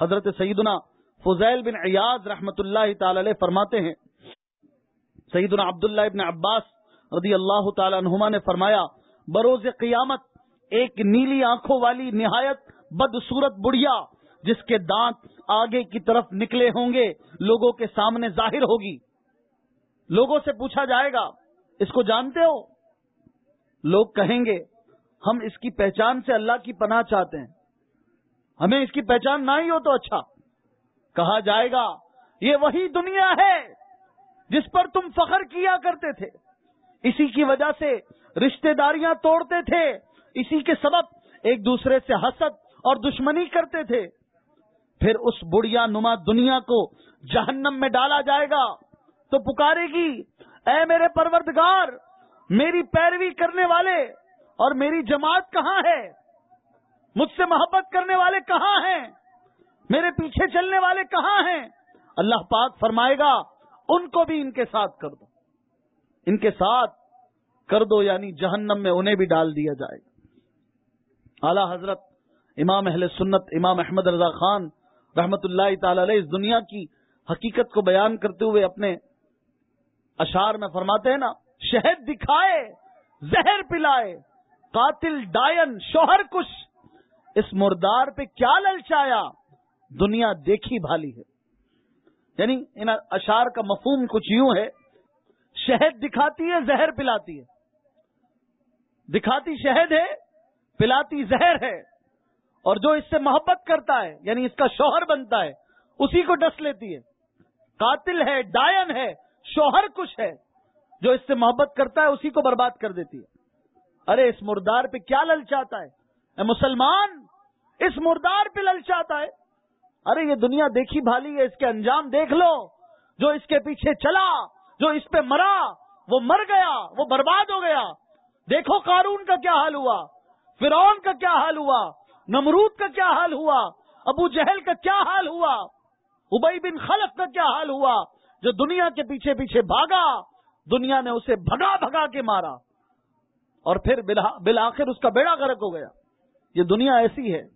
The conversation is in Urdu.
حضرت سیدنا فضیل بن ایاز رحمت اللہ تعالی علیہ فرماتے ہیں۔ سیدنا عبداللہ ابن عباس رضی اللہ تعالی عنہما نے فرمایا، بروز قیامت ایک نیلی آنکھوں والی نہایت بدصورت بڑھیا، جس کے دانت آگے کی طرف نکلے ہوں گے، لوگوں کے سامنے ظاہر ہوگی۔ لوگوں سے پوچھا جائے گا، اس کو جانتے ہو؟ لوگ کہیں گے، ہم اس کی پہچان سے اللہ کی پناہ چاہتے ہیں۔ ہمیں اس کی پہچان نہ ہی ہو تو اچھا۔ کہا جائے گا، یہ وہی دنیا ہے جس پر تم فخر کیا کرتے تھے۔ اسی کی وجہ سے رشتہ داریاں توڑتے تھے۔ اسی کے سبب ایک دوسرے سے حسد اور دشمنی کرتے تھے۔ پھر اس بڑھیا نما دنیا کو جہنم میں ڈالا جائے گا۔ تو پکارے گی، اے میرے پروردگار، میری پیروی کرنے والے اور میری جماعت کہاں ہے؟ مجھ سے محبت کرنے والے کہاں ہیں؟ میرے پیچھے چلنے والے کہاں ہیں؟ اللہ پاک فرمائے گا، ان کو بھی ان کے ساتھ کر دو۔ ان کے ساتھ کر دو یعنی جہنم میں انہیں بھی ڈال دیا جائے گا۔ اعلی حضرت امام اہل سنت، امام احمد رضا خان رحمت اللہ تعالی علیہ اس دنیا کی حقیقت کو بیان کرتے ہوئے اپنے اشار میں فرماتے ہیں نا، شہد دکھائے، زہر پلائے، قاتل ڈائن، شوہر کش اس مردار پہ کیا للچایا؟ دنیا دیکھی بھالی ہے۔ یعنی ان اشار کا مفہوم کچھ یوں ہے، شہد دکھاتی ہے، زہر پلاتی ہے۔ دکھاتی شہد ہے، پلاتی زہر ہے۔ اور جو اس سے محبت کرتا ہے یعنی اس کا شوہر بنتا ہے، اسی کو ڈس لیتی ہے۔ قاتل ہے، ڈائن ہے، شوہر کچھ ہے۔ جو اس سے محبت کرتا ہے، اسی کو برباد کر دیتی ہے۔ ارے، اس مردار پہ کیا للچاتا ہے؟ اے مسلمان، اس مردار پہ للچاتا ہے۔ ارے، یہ دنیا دیکھی بھالی ہے، اس کے انجام دیکھ لو۔ جو اس کے پیچھے چلا، جو اس پہ مرا، وہ مر گیا، وہ برباد ہو گیا۔ دیکھو قارون کا کیا حال ہوا، فرعون کا کیا حال ہوا، نمرود کا کیا حال ہوا، ابو جہل کا کیا حال ہوا ابئی بن خلف کا کیا حال ہوا۔ جو دنیا کے پیچھے پیچھے بھاگا، دنیا نے اسے بھگا بھگا کے مارا۔ اور پھر بالآخر اس کا بیڑا غرق ہو گیا۔ یہ دنیا ایسی ہے